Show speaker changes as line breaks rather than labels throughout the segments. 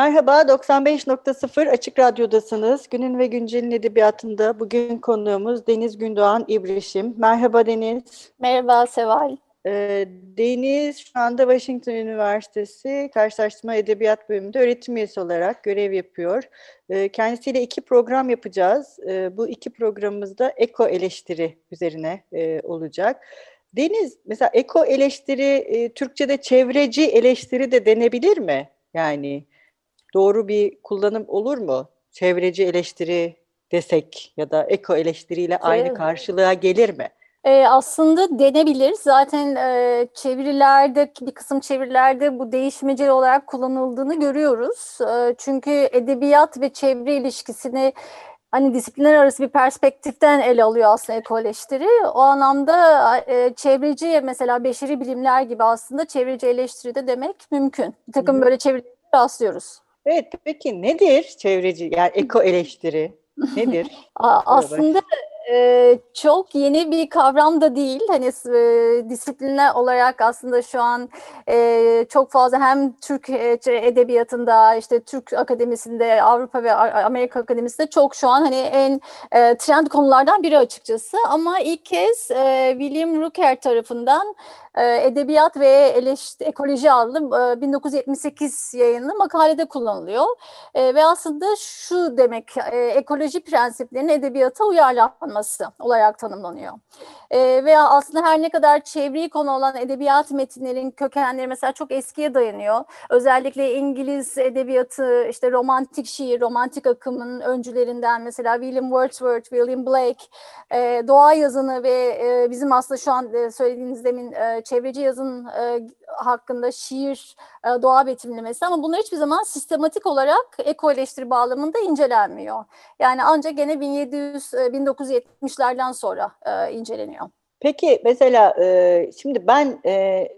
Merhaba, 95.0 Açık Radyo'dasınız. Günün ve Güncel'in edebiyatında bugün konuğumuz Deniz Gündoğan İbrişim. Merhaba Deniz.
Merhaba Seval.
Ee, Deniz şu anda Washington Üniversitesi Karşılaştırma Edebiyat Bölümünde öğretim üyesi olarak görev yapıyor. Ee, kendisiyle iki program yapacağız. Ee, bu iki programımızda eko eleştiri üzerine e, olacak. Deniz, mesela eko eleştiri, e, Türkçe'de çevreci eleştiri de denebilir mi? Yani doğru bir kullanım olur mu? Çevreci eleştiri desek ya da eko eleştiriyle aynı karşılığa gelir mi?
E, aslında denebilir. Zaten e, çevirilerde, bir kısım çevirilerde bu değişmecel olarak kullanıldığını görüyoruz. E, çünkü edebiyat ve çevre ilişkisini hani disiplinler arası bir perspektiften ele alıyor aslında ekoleştiri. O anlamda e, çevreci mesela beşeri bilimler gibi aslında çevreci eleştiri de demek mümkün. Bir takım Hı. böyle çevirileri rastlıyoruz.
Evet peki nedir çevreci yani eko eleştiri nedir?
Aslında e, çok yeni bir kavram da değil. Hani e, disiplinler olarak aslında şu an e, çok fazla hem Türk e, edebiyatında, işte Türk akademisinde, Avrupa ve Amerika akademisinde çok şu an hani en e, trend konulardan biri açıkçası. Ama ilk kez e, William Rooker tarafından Edebiyat ve Eleştiri, Ekoloji adlı e, 1978 yayınlı makalede kullanılıyor. E, ve aslında şu demek e, ekoloji prensiplerinin edebiyata uyarlanması olarak tanımlanıyor. Veya aslında her ne kadar çevreyi konu olan edebiyat metinlerin kökenleri mesela çok eskiye dayanıyor. Özellikle İngiliz edebiyatı, işte romantik şiir, romantik akımın öncülerinden mesela William Wordsworth, William Blake, e, doğa yazını ve e, bizim aslında şu an söylediğiniz demin çevreci yazın e, hakkında şiir, e, doğa betimlemesi ama bunlar hiçbir zaman sistematik olarak eko eleştiri bağlamında incelenmiyor. Yani ancak gene 1700 e, 1970'lerden sonra inceleniyor.
Peki mesela şimdi ben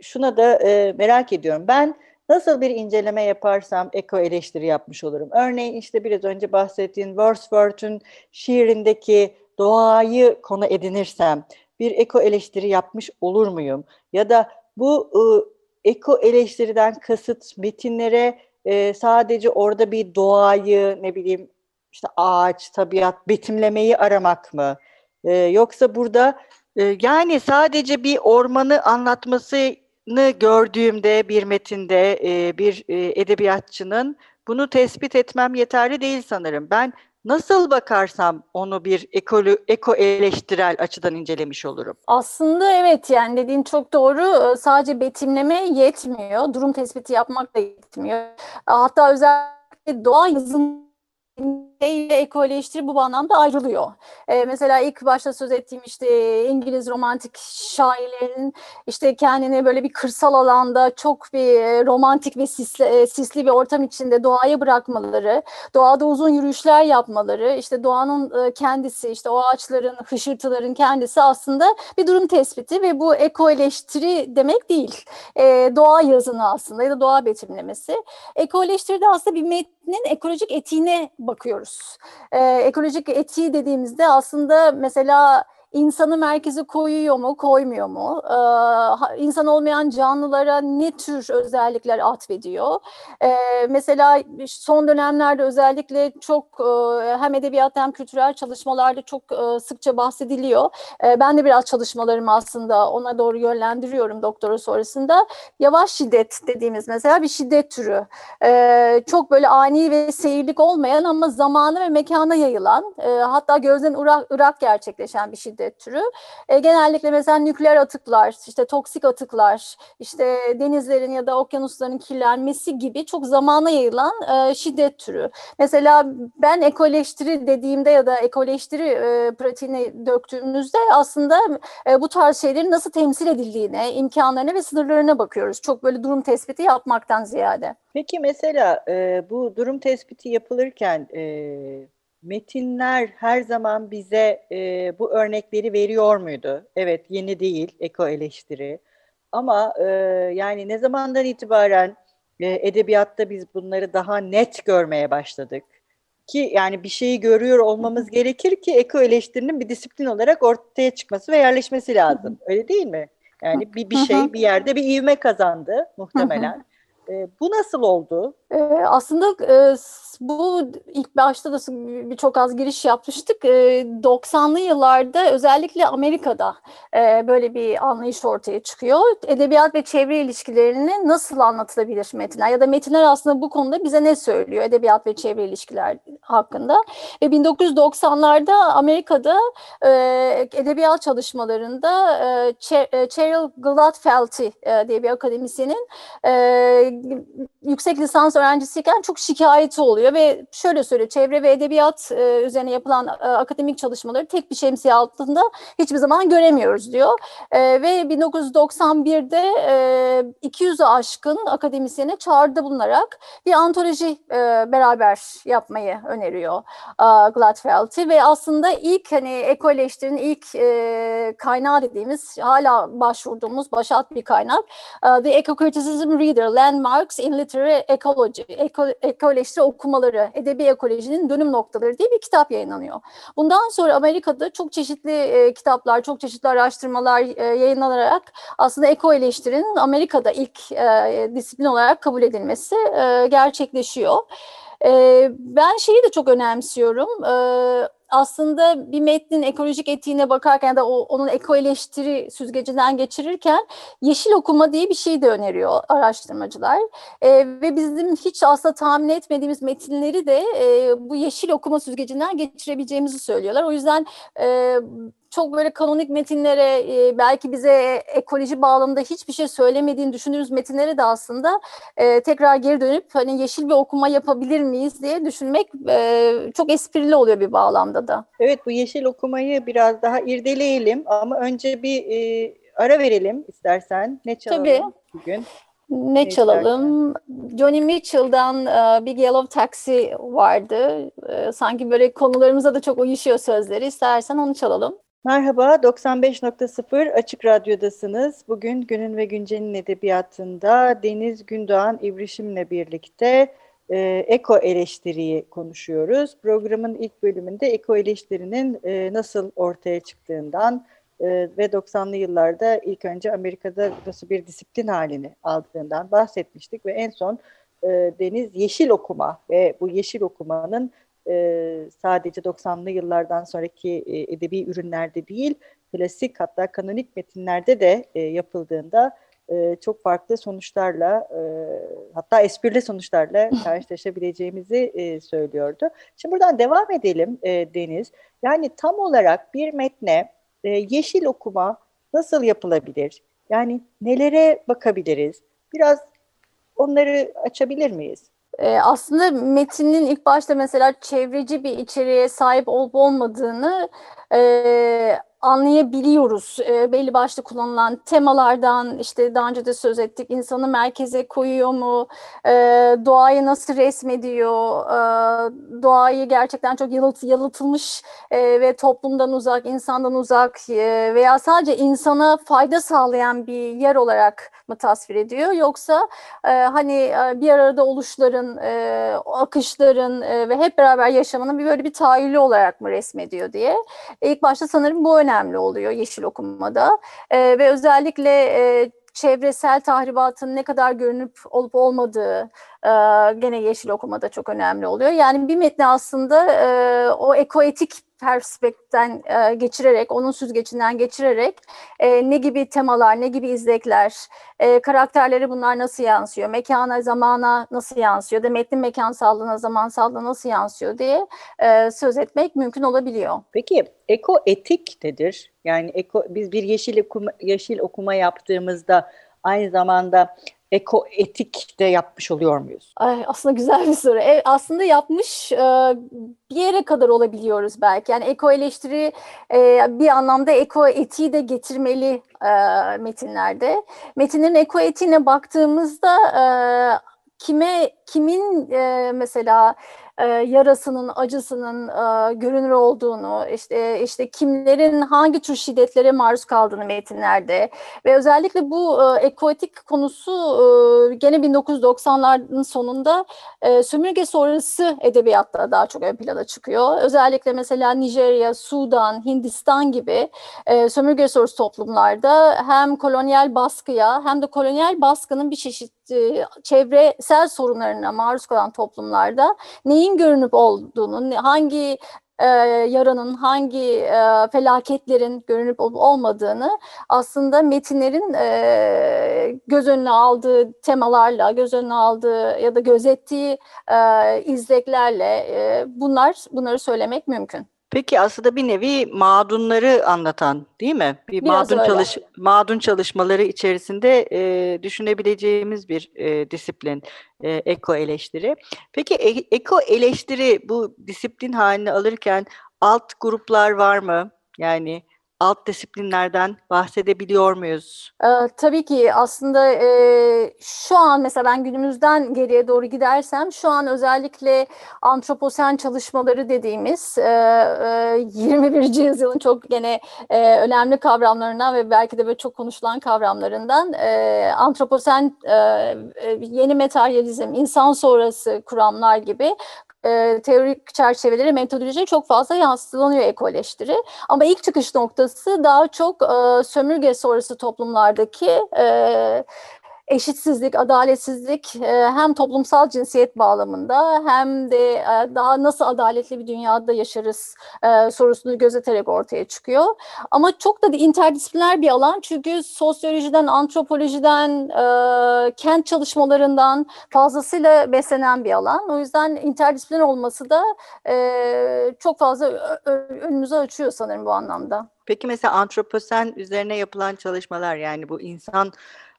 şuna da merak ediyorum. Ben nasıl bir inceleme yaparsam eko eleştiri yapmış olurum. Örneğin işte biraz önce bahsettiğin Wordsworth'un şiirindeki doğayı konu edinirsem bir eko eleştiri yapmış olur muyum? Ya da bu e, eko eleştiriden kasıt metinlere e, sadece orada bir doğayı ne bileyim işte ağaç, tabiat, betimlemeyi aramak mı? E, yoksa burada e, yani sadece bir ormanı anlatmasını gördüğümde bir metinde e, bir e, edebiyatçının bunu tespit etmem yeterli değil sanırım. Ben nasıl bakarsam onu bir ekolo, eko eleştirel açıdan incelemiş olurum.
Aslında evet yani dediğin çok doğru. Sadece betimleme yetmiyor. Durum tespiti yapmak da yetmiyor. Hatta özellikle doğa yazın ile ekoleştiri bu anlamda ayrılıyor. Ee, mesela ilk başta söz ettiğim işte İngiliz romantik şairlerin işte kendini böyle bir kırsal alanda çok bir e, romantik ve sisli, e, sisli bir ortam içinde doğaya bırakmaları, doğada uzun yürüyüşler yapmaları, işte doğanın e, kendisi, işte o ağaçların, hışırtıların kendisi aslında bir durum tespiti ve bu ekoleştiri demek değil. E, doğa yazını aslında ya da doğa betimlemesi. Ekoleştiride aslında bir metnin ekolojik etiğine bakıyoruz. Ee, ekolojik etiği dediğimizde aslında mesela insanı merkeze koyuyor mu, koymuyor mu? Ee, insan olmayan canlılara ne tür özellikler atfediyor? Ee, mesela son dönemlerde özellikle çok e, hem edebiyat hem kültürel çalışmalarda çok e, sıkça bahsediliyor. E, ben de biraz çalışmalarımı aslında ona doğru yönlendiriyorum doktora sonrasında. Yavaş şiddet dediğimiz mesela bir şiddet türü. E, çok böyle ani ve seyirlik olmayan ama zamanı ve mekana yayılan, e, hatta gözden ırak, ırak gerçekleşen bir şiddet şiddet türü. E, genellikle mesela nükleer atıklar, işte toksik atıklar, işte denizlerin ya da okyanusların kirlenmesi gibi çok zamana yayılan e, şiddet türü. Mesela ben ekoleştiri dediğimde ya da ekoleştiri e, pratiğine döktüğümüzde aslında e, bu tarz şeylerin nasıl temsil edildiğine, imkanlarına ve sınırlarına bakıyoruz. Çok böyle durum tespiti yapmaktan ziyade.
Peki mesela e, bu durum tespiti yapılırken e, metinler her zaman bize e, bu örnekleri veriyor muydu? Evet, yeni değil eko eleştiri. Ama e, yani ne zamandan itibaren e, edebiyatta biz bunları daha net görmeye başladık? Ki yani bir şeyi görüyor olmamız gerekir ki eko eleştirinin bir disiplin olarak ortaya çıkması ve yerleşmesi lazım. Öyle değil mi? Yani bir, bir şey bir yerde bir ivme kazandı muhtemelen. E, bu nasıl oldu?
E, aslında e, bu ilk başta da birçok az giriş yapmıştık. E, 90'lı yıllarda özellikle Amerika'da e, böyle bir anlayış ortaya çıkıyor. Edebiyat ve çevre ilişkilerini nasıl anlatılabilir metinler ya da metinler aslında bu konuda bize ne söylüyor edebiyat ve çevre ilişkiler hakkında. Ve 1990'larda Amerika'da e, edebiyat çalışmalarında e, Cheryl Gladfelty e, diye bir akademisyenin e, yüksek lisans öğrencisiyken çok şikayeti oluyor ve şöyle söylüyor çevre ve edebiyat e, üzerine yapılan e, akademik çalışmaları tek bir şemsiye altında hiçbir zaman göremiyoruz diyor. E, ve 1991'de e, 200'ü aşkın akademisyene çağrıda bulunarak bir antoloji e, beraber yapmayı öneriyor e, Gladfeld'i ve aslında ilk hani ekoleştirinin ilk e, kaynağı dediğimiz hala başvurduğumuz başat bir kaynak uh, The Eco Criticism Reader Landmarks in Literary Ecology eko, ekoleştiri okumaları edebi ekolojinin dönüm noktaları diye bir kitap yayınlanıyor. Bundan sonra Amerika'da çok çeşitli e, kitaplar çok çeşitli araştırmalar e, yayınlanarak aslında eko Amerika'da ilk e, disiplin olarak kabul edilmesi e, gerçekleşiyor. E, ben şeyi de çok önemsiyorum. E, aslında bir metnin ekolojik etiğine bakarken ya da o, onun eko eleştiri süzgecinden geçirirken yeşil okuma diye bir şey de öneriyor araştırmacılar. E, ve bizim hiç aslında tahmin etmediğimiz metinleri de e, bu yeşil okuma süzgecinden geçirebileceğimizi söylüyorlar. O yüzden e, çok böyle kanonik metinlere e, belki bize ekoloji bağlamında hiçbir şey söylemediğini düşündüğümüz metinlere de aslında e, tekrar geri dönüp hani yeşil bir okuma yapabilir miyiz diye düşünmek e, çok esprili oluyor bir bağlamda da.
Evet bu yeşil okumayı biraz daha irdeleyelim ama önce bir e, ara verelim istersen. Ne çalalım Tabii. bugün?
Ne, ne çalalım? Johnny Mitchell'dan uh, Big Yellow Taxi vardı. Uh, sanki böyle konularımıza da çok uyuşuyor sözleri. İstersen onu çalalım.
Merhaba, 95.0 Açık Radyo'dasınız. Bugün Günün ve Güncel'in edebiyatında Deniz Gündoğan İbrişim'le birlikte e, eko eleştiriyi konuşuyoruz. Programın ilk bölümünde eko eleştirinin e, nasıl ortaya çıktığından e, ve 90'lı yıllarda ilk önce Amerika'da nasıl bir disiplin halini aldığından bahsetmiştik ve en son e, Deniz yeşil okuma ve bu yeşil okumanın e, sadece 90'lı yıllardan sonraki e, edebi ürünlerde değil, klasik hatta kanonik metinlerde de e, yapıldığında e, çok farklı sonuçlarla e, hatta esprili sonuçlarla karşılaşabileceğimizi e, söylüyordu. Şimdi buradan devam edelim e, Deniz. Yani tam olarak bir metne e, yeşil okuma nasıl yapılabilir? Yani nelere bakabiliriz? Biraz onları açabilir miyiz?
Ee, aslında metinin ilk başta mesela çevreci bir içeriğe sahip olup olmadığını e, anlayabiliyoruz. E, belli başlı kullanılan temalardan işte daha önce de söz ettik. insanı merkeze koyuyor mu? E, doğayı nasıl resmediyor? E, doğayı gerçekten çok yalıt, yalıtılmış e, ve toplumdan uzak, insandan uzak e, veya sadece insana fayda sağlayan bir yer olarak mı tasvir ediyor? Yoksa e, hani e, bir arada oluşların, e, akışların e, ve hep beraber yaşamanın bir böyle bir tahayyülü olarak mı resmediyor diye. E, ilk başta sanırım bu önemli oluyor yeşil okumada e, ve özellikle e, çevresel tahribatın ne kadar görünüp olup olmadığı e, gene yeşil okumada çok önemli oluyor. Yani bir metni aslında e, o ekoetik perspektiften e, geçirerek, onun süzgecinden geçirerek e, ne gibi temalar, ne gibi izlekler, e, karakterleri bunlar nasıl yansıyor, mekana, zamana nasıl yansıyor, da metnin mekansallığına, zamansallığına nasıl yansıyor diye e, söz etmek mümkün olabiliyor.
Peki eko etik nedir? Yani eko, biz bir yeşil okuma, yeşil okuma yaptığımızda aynı zamanda eko etik de yapmış oluyor muyuz?
Ay, aslında güzel bir soru. E, aslında yapmış e, bir yere kadar olabiliyoruz belki. Yani eko eleştiri e, bir anlamda eko etiği de getirmeli e, metinlerde. Metinlerin eko etiğine baktığımızda e, kime kimin e, mesela e, yarasının, acısının e, görünür olduğunu, işte işte kimlerin hangi tür şiddetlere maruz kaldığını metinlerde ve özellikle bu e, ekoetik konusu e, gene 1990'ların sonunda e, sömürge sonrası edebiyatta daha çok ön plana çıkıyor. Özellikle mesela Nijerya, Sudan, Hindistan gibi e, sömürge sonrası toplumlarda hem kolonyal baskıya hem de kolonyal baskının bir çeşit e, çevresel sorunlarına maruz kalan toplumlarda neyin görünüp olduğunu, hangi e, yaranın, hangi e, felaketlerin görünüp olmadığını aslında metinlerin e, göz önüne aldığı temalarla, göz önüne aldığı ya da gözettiği e, izleklerle e, bunlar bunları söylemek mümkün.
Peki aslında bir nevi mağdunları anlatan değil mi? Bir
Biraz
mağdun
öyle.
çalış mağdun çalışmaları içerisinde e, düşünebileceğimiz bir e, disiplin e, eko eleştiri. Peki e- eko eleştiri bu disiplin halini alırken alt gruplar var mı? Yani alt disiplinlerden bahsedebiliyor muyuz?
Ee, tabii ki aslında e, şu an mesela ben günümüzden geriye doğru gidersem şu an özellikle antroposen çalışmaları dediğimiz e, e, 21. yüzyılın çok gene e, önemli kavramlarından ve belki de böyle çok konuşulan kavramlarından e, antroposen e, e, yeni materyalizm, insan sonrası kuramlar gibi e, teorik çerçeveleri, metodoloji çok fazla yansıtılıyor ekoleştiri. Ama ilk çıkış noktası daha çok e, sömürge sonrası toplumlardaki e, eşitsizlik, adaletsizlik e, hem toplumsal cinsiyet bağlamında hem de e, daha nasıl adaletli bir dünyada yaşarız e, sorusunu gözeterek ortaya çıkıyor. Ama çok da interdisipliner bir alan çünkü sosyolojiden, antropolojiden, kent çalışmalarından fazlasıyla beslenen bir alan. O yüzden interdisipliner olması da çok fazla ö- ö- önümüzü açıyor sanırım bu anlamda.
Peki mesela antroposen üzerine yapılan çalışmalar yani bu insan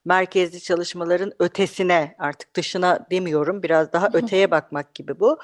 merkezli çalışmaların ötesine artık dışına demiyorum biraz daha öteye bakmak gibi bu.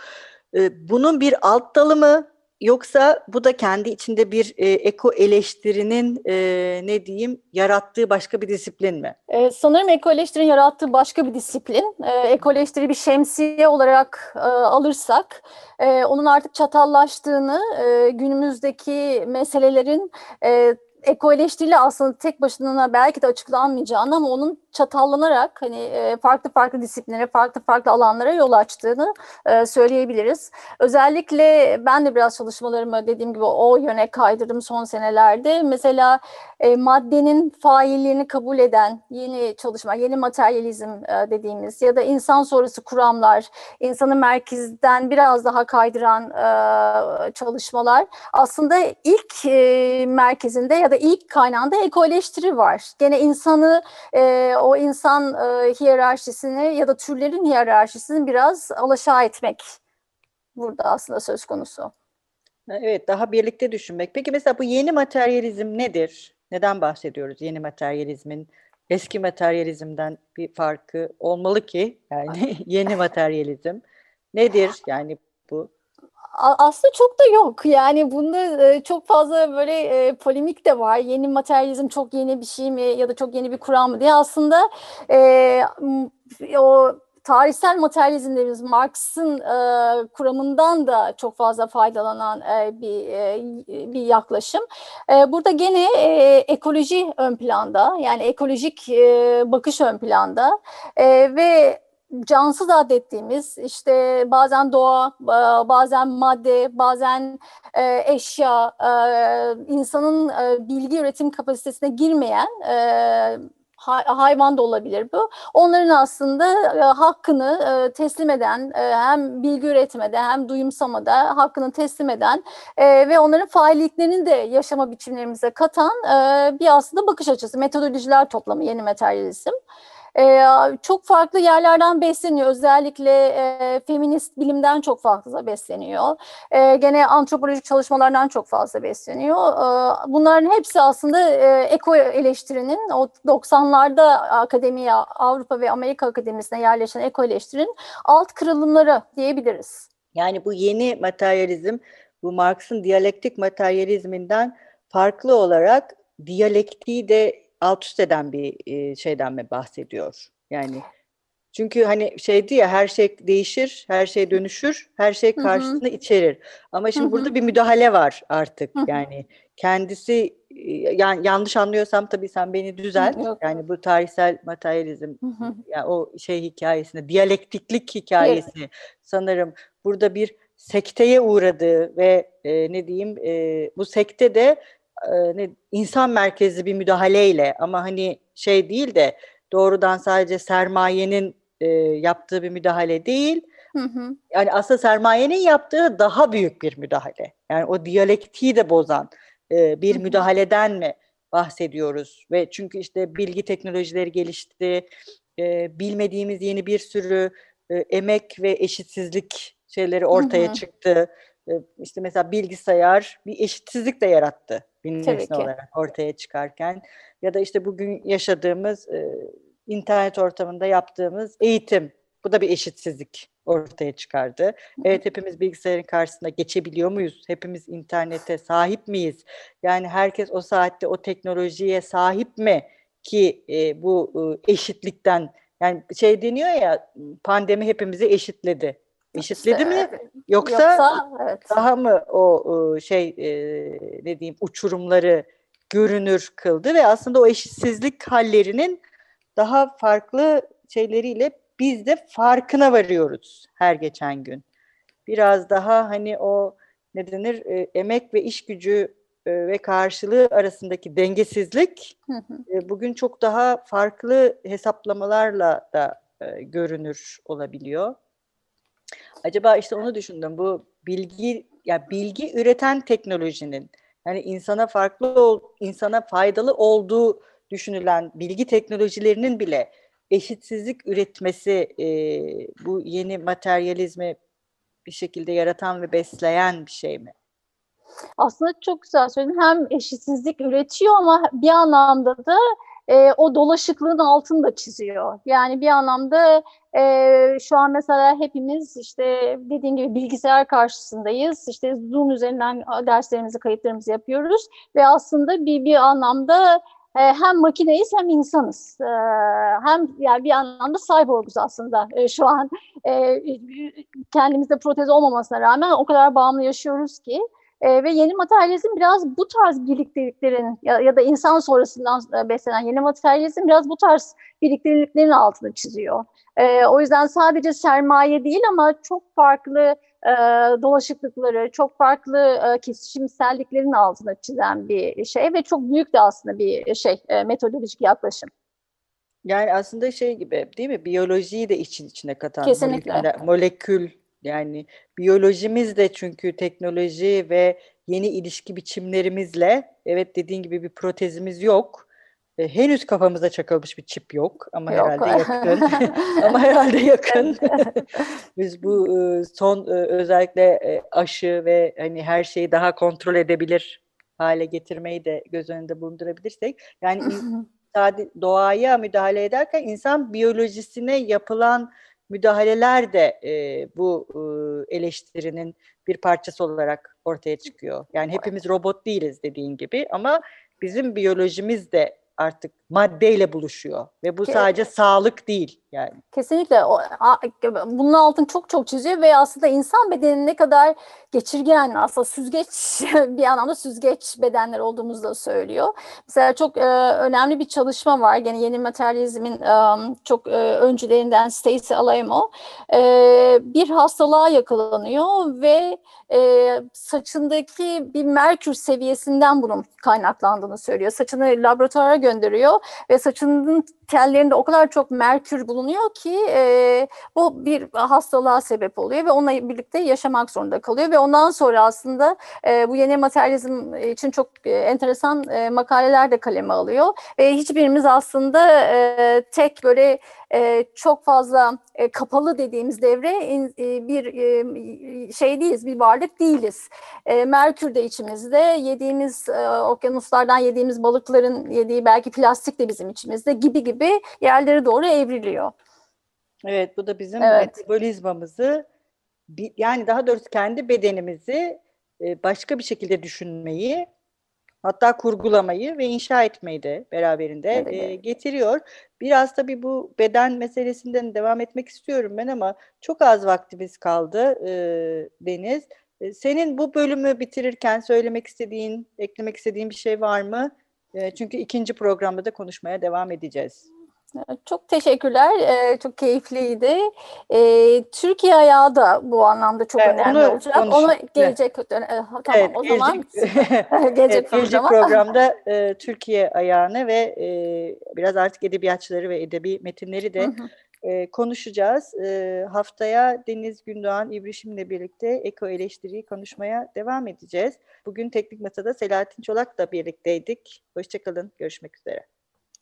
Ee, Bunun bir alt dalı mı yoksa bu da kendi içinde bir e, eko eleştirinin e, ne diyeyim yarattığı başka bir disiplin mi?
Ee, sanırım ekoleştirin yarattığı başka bir disiplin. Ee, ekoleştiri bir şemsiye olarak e, alırsak, e, onun artık çatallaştığını, e, günümüzdeki meselelerin e, ekoleştiriyle aslında tek başına belki de açıklanmayacağını ama onun çatallanarak hani e, farklı farklı disiplinlere, farklı farklı alanlara yol açtığını e, söyleyebiliriz. Özellikle ben de biraz çalışmalarımı dediğim gibi o yöne kaydırdım son senelerde. Mesela e, maddenin failliğini kabul eden yeni çalışma, yeni materyalizm dediğimiz ya da insan sonrası kuramlar, insanı merkezden biraz daha kaydıran çalışmalar aslında ilk merkezinde ya da ilk kaynağında ekoleştiri var. Gene insanı e, o insan e, hiyerarşisini ya da türlerin hiyerarşisini biraz alaşağı etmek burada aslında söz konusu.
Evet, daha birlikte düşünmek. Peki mesela bu yeni materyalizm nedir? Neden bahsediyoruz yeni materyalizmin? Eski materyalizmden bir farkı olmalı ki yani yeni materyalizm nedir yani bu?
Aslında çok da yok. Yani bunda e, çok fazla böyle e, polemik de var. Yeni materyalizm çok yeni bir şey mi ya da çok yeni bir kuram mı diye. Aslında e, o tarihsel materyalizm dediğimiz Marx'ın e, kuramından da çok fazla faydalanan e, bir e, bir yaklaşım. E, burada gene e, ekoloji ön planda. Yani ekolojik e, bakış ön planda. E, ve cansız adettiğimiz işte bazen doğa, bazen madde, bazen e, eşya, e, insanın e, bilgi üretim kapasitesine girmeyen hayvan da olabilir bu. Onların aslında hakkını teslim eden, hem bilgi üretmede hem duyumsamada hakkını teslim eden ve onların failliklerini de yaşama biçimlerimize katan bir aslında bakış açısı, metodolojiler toplamı yeni materyalizm. E, çok farklı yerlerden besleniyor. Özellikle e, feminist bilimden çok fazla besleniyor. E, gene antropolojik çalışmalardan çok fazla besleniyor. E, bunların hepsi aslında e, eko eleştirinin o 90'larda akademiye, Avrupa ve Amerika akademisine yerleşen eko eleştirinin alt kırılımları diyebiliriz.
Yani bu yeni materyalizm, bu Marx'ın diyalektik materyalizminden farklı olarak diyalektiği de alt üst eden bir e, şeyden mi bahsediyor? Yani çünkü hani şeydi ya her şey değişir, her şey dönüşür, her şey karşısında içerir. Ama şimdi hı hı. burada bir müdahale var artık. Hı hı. Yani kendisi yani yanlış anlıyorsam tabii sen beni düzelt. Yok. Yani bu tarihsel materyalizm hı. yani o şey hikayesinde diyalektiklik hikayesi evet. sanırım burada bir sekteye uğradığı ve e, ne diyeyim e, bu sekte de ne insan merkezli bir müdahaleyle ama hani şey değil de doğrudan sadece sermayenin e, yaptığı bir müdahale değil. Hı hı. Yani aslında sermayenin yaptığı daha büyük bir müdahale. Yani o diyalektiği de bozan e, bir hı hı. müdahaleden mi bahsediyoruz? Ve çünkü işte bilgi teknolojileri gelişti, e, bilmediğimiz yeni bir sürü e, emek ve eşitsizlik şeyleri ortaya hı hı. çıktı. E, işte mesela bilgisayar bir eşitsizlik de yarattı nesne olarak ortaya çıkarken ya da işte bugün yaşadığımız e, internet ortamında yaptığımız eğitim bu da bir eşitsizlik ortaya çıkardı. Evet hepimiz bilgisayarın karşısında geçebiliyor muyuz? Hepimiz internete sahip miyiz? Yani herkes o saatte o teknolojiye sahip mi ki e, bu e, eşitlikten yani şey deniyor ya pandemi hepimizi eşitledi. Eşitledi mi? Yoksa, Yoksa evet. daha mı o şey e, ne diyeyim uçurumları görünür kıldı ve aslında o eşitsizlik hallerinin daha farklı şeyleriyle biz de farkına varıyoruz her geçen gün. Biraz daha hani o ne denir e, emek ve iş gücü e, ve karşılığı arasındaki dengesizlik e, bugün çok daha farklı hesaplamalarla da e, görünür olabiliyor. Acaba işte onu düşündüm. Bu bilgi ya bilgi üreten teknolojinin yani insana farklı insana faydalı olduğu düşünülen bilgi teknolojilerinin bile eşitsizlik üretmesi e, bu yeni materyalizmi bir şekilde yaratan ve besleyen bir şey mi?
Aslında çok güzel söyledin. Hem eşitsizlik üretiyor ama bir anlamda da e, o dolaşıklığın altını da çiziyor. Yani bir anlamda e, şu an mesela hepimiz işte dediğim gibi bilgisayar karşısındayız. İşte Zoom üzerinden derslerimizi, kayıtlarımızı yapıyoruz ve aslında bir bir anlamda e, hem makineyiz hem insanız. E, hem yani bir anlamda cyborguz aslında e, şu an. E, kendimizde protez olmamasına rağmen o kadar bağımlı yaşıyoruz ki. E, ve yeni materyalizm biraz bu tarz birlikteliklerin ya, ya da insan sonrasından beslenen yeni materyalizm biraz bu tarz birlikteliklerin altını çiziyor. E, o yüzden sadece sermaye değil ama çok farklı e, dolaşıklıkları, çok farklı e, kesişimselliklerin altına çizen bir şey ve çok büyük de aslında bir şey e, metodolojik yaklaşım.
Yani aslında şey gibi değil mi? Biyolojiyi de için içine katan
Kesinlikle.
molekül, molekül yani biyolojimiz de çünkü teknoloji ve yeni ilişki biçimlerimizle evet dediğin gibi bir protezimiz yok. E, henüz kafamıza çakılmış bir çip yok ama yok. herhalde yakın. ama herhalde yakın. Biz bu e, son e, özellikle e, aşı ve hani her şeyi daha kontrol edebilir hale getirmeyi de göz önünde bulundurabilirsek yani doğaya müdahale ederken insan biyolojisine yapılan müdahaleler de e, bu e, eleştirinin bir parçası olarak ortaya çıkıyor. Yani hepimiz robot değiliz dediğin gibi ama bizim biyolojimiz de artık maddeyle buluşuyor ve bu sadece sağlık değil. Yani.
Kesinlikle o, a- bunun altını çok çok çiziyor ve aslında insan bedeninin ne kadar geçirgen aslında süzgeç bir anlamda süzgeç bedenler olduğumuzu da söylüyor. Mesela çok e, önemli bir çalışma var gene yeni materyalizmin e, çok e, öncülerinden Stacy Alaimo e, bir hastalığa yakalanıyor ve e, saçındaki bir merkür seviyesinden bunun kaynaklandığını söylüyor. Saçını laboratuvara gönderiyor ve saçının tellerinde o kadar çok merkür bulunuyor ki e, bu bir hastalığa sebep oluyor ve onunla birlikte yaşamak zorunda kalıyor ve ondan sonra aslında e, bu yeni materyalizm için çok e, enteresan e, makaleler de kaleme alıyor ve hiçbirimiz aslında e, tek böyle e, çok fazla e, kapalı dediğimiz devre e, bir e, şey değiliz, bir varlık değiliz. E, Merkür de içimizde, yediğimiz e, okyanuslardan yediğimiz balıkların yediği belki plastik de bizim içimizde gibi gibi yerlere doğru evriliyor.
Evet bu da bizim
Evet.
metabolizmamızı yani daha doğrusu kendi bedenimizi başka bir şekilde düşünmeyi hatta kurgulamayı ve inşa etmeyi de beraberinde
Evet,
e,
evet.
getiriyor. Biraz tabii bu beden meselesinden devam etmek istiyorum ben ama çok az vaktimiz kaldı e, Deniz. E, Senin bu bölümü bitirirken söylemek istediğin, eklemek istediğin bir şey var mı? E, Çünkü ikinci programda da konuşmaya devam edeceğiz.
Çok teşekkürler. Ee, çok keyifliydi. Ee, Türkiye ayağı da bu anlamda çok
Evet,
önemli
onu
olacak.
konuşalım.
Onu
Evet.
gelecek dön- e, tamam
Evet,
o zaman
gelecek-
gelecek
Evet, gelecek
programa.
programda e, Türkiye ayağını ve e, biraz artık edebiyatçıları ve edebi metinleri de e, konuşacağız. E, haftaya Deniz Gündoğan İbrişim'le birlikte eko eleştiriyi konuşmaya devam edeceğiz. Bugün Teknik Masa'da Selahattin Çolak'la birlikteydik. Hoşçakalın, görüşmek üzere.